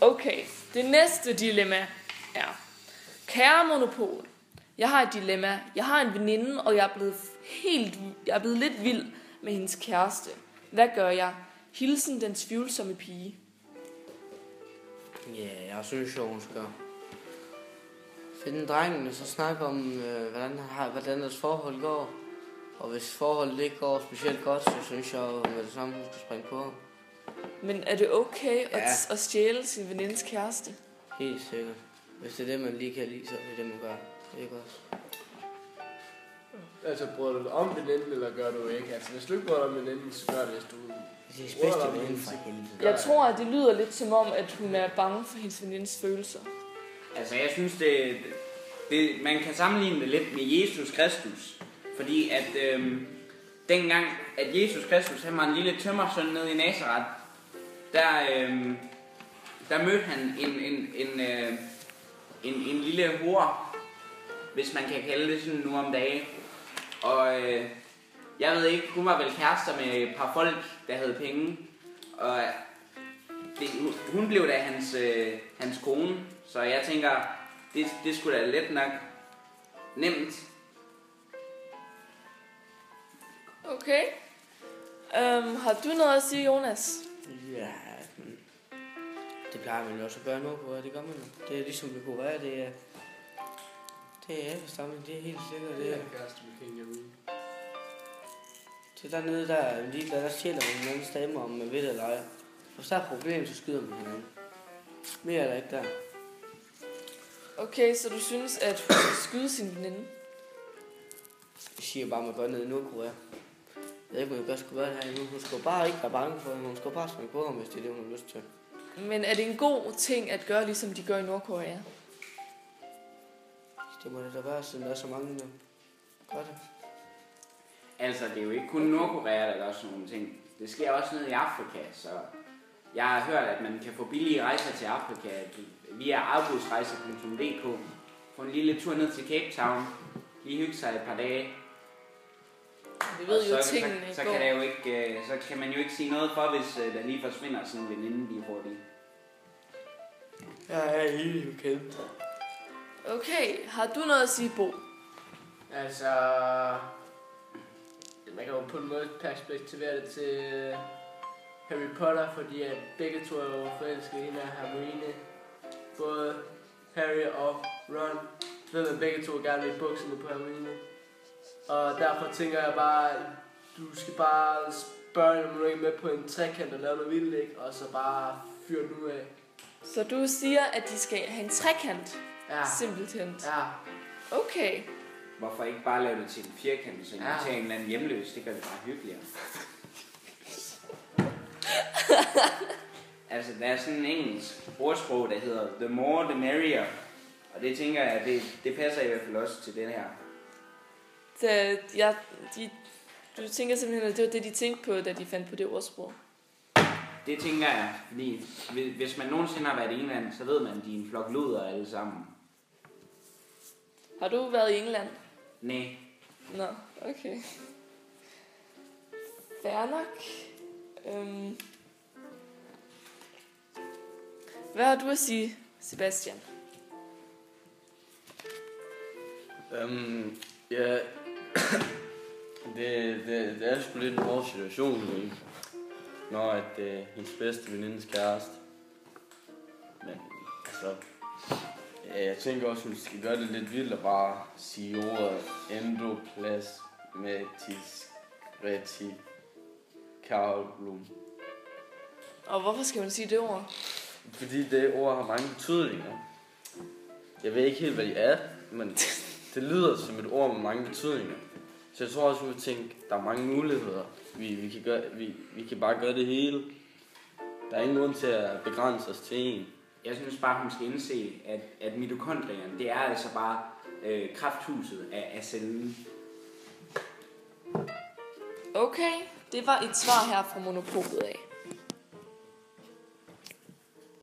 Okay, det næste dilemma er, kære monopol, jeg har et dilemma. Jeg har en veninde, og jeg er blevet helt, jeg er blevet lidt vild med hendes kæreste. Hvad gør jeg? Hilsen den tvivlsomme pige. Ja, jeg synes jo, hun skal finde drengen, og så snakke om, øh, hvordan, har, hvordan deres forhold går. Og hvis forholdet ikke går specielt godt, så synes jeg jo med det samme, hun skal springe på ham. Men er det okay at, Ja. at stjæle sin venindes kæreste? Helt sikkert. Hvis det er det, man lige kan lide, så er det det, man gør. Ikke også? Altså, bryder du dig om veninden, eller gør du ikke? Altså, hvis du ikke bryder dig om veninden, så gør det, hvis du... Det er bedste veninde for helvede. Jeg tror, at det lyder lidt som om, at hun er bange for hendes venindes følelser. Altså, jeg synes, det, det, man kan sammenligne det lidt med Jesus Kristus. Fordi at øhm, dengang, at Jesus Kristus, han var en lille tømmersøn nede i Nazareth, der, øh, der mødte han en, en, en, øh, en, en lille hår, hvis man kan kalde det sådan nu om dagen. Og øh, jeg ved ikke, hun var vel kærester med et par folk, der havde penge. Og øh, det, hun blev da hans, øh, hans kone, så jeg tænker, det, det skulle da let nok nemt. Okay. Um, har du noget at sige, Jonas? Ja, men det plejer man jo også at gøre nu på, det gør man jo. Det er ligesom det kunne være, det er... Det er efterstamning, det er helt sikkert. Det Det er, er kæreste King Jamin. det er dernede, der er lige der stjæler man hinandens stemmer, om man ved det eller ej. Hvis der er problem, så skyder man hinanden. Mere er der ikke der. Okay, så du synes, at hun skal skyde sin veninde? Jeg siger bare, at man gør nede i Nordkorea. Jeg ved ikke, om jeg godt skulle her endnu. Hun skal bare ikke være bange for ham. Hun skal bare springe på ham, hvis det er det, hun har lyst til. Men er det en god ting at gøre, ligesom de gør i Nordkorea? Det må det da være, siden der er så mange, der gør det. Altså, det er jo ikke kun Nordkorea, der gør sådan nogle ting. Det sker også nede i Afrika, så jeg har hørt, at man kan få billige rejser til Afrika via afbudsrejser.dk. Få en lille tur ned til Cape Town, lige hygge sig et par dage. Vi ved Og jo, så, tingene så, så, går. kan der jo ikke, øh, så kan man jo ikke sige noget for, hvis øh, der lige forsvinder sådan en veninde lige hurtigt. Jeg er helt bekendt. Okay, har du noget at sige, Bo? Altså... Man kan jo på en måde perspektivere det til øh, Harry Potter, fordi at begge to er jo forelsket i hende af Hermione. Både Harry og Ron. Så ved man begge to gerne vil i bukserne på Hermione. Og derfor tænker jeg bare, du skal bare spørge, om du er med på en trekant og lave noget vildt, ikke? Og så bare fyre ud af. Så du siger, at de skal have en trekant, Ja. simpelthen. Ja. Okay. Hvorfor ikke bare lave det til en firkant, så Ja. invitere en eller anden hjemløs, det gør det bare hyggeligere. altså, der er sådan en engelsk ordsprog, der hedder The more the merrier. Og det tænker jeg, det, det passer i hvert fald også til den her. Så jeg, de, du tænker simpelthen, at det var det, de tænkte på, da de fandt på det ordsprog. Det tænker jeg, fordi hvis- hvis man nogensinde har været i England, så ved man, at de er en flok luder alle sammen. Har du været i England? Nej, Nå, okay. Fair nok. Øhm. Hvad har du at sige, Sebastian? Øhm, ja, det, det, det er sgu lidt en hård situation, ikke? når at øh, hendes bedste venindes kæreste. Men altså, ja, jeg tænker også, at hun skal gøre det lidt vildt og bare sige ordet endoplasmatisk reticulum. Og hvorfor skal man sige det ord? Fordi det ord har mange betydninger. Jeg ved ikke helt, hvad de er, men det lyder som et ord med mange betydninger. Så jeg tror også, vi vil tænke, der er mange muligheder. Vi, vi, kan gøre, vi, vi kan bare gøre det hele. Der er ingen grund til at begrænse os til en. jeg synes bare, hun skal indse, at, at mitokondrierne, det er altså bare øh, krafthuset af, af cellen. Okay, det var et svar her fra Monopolet af.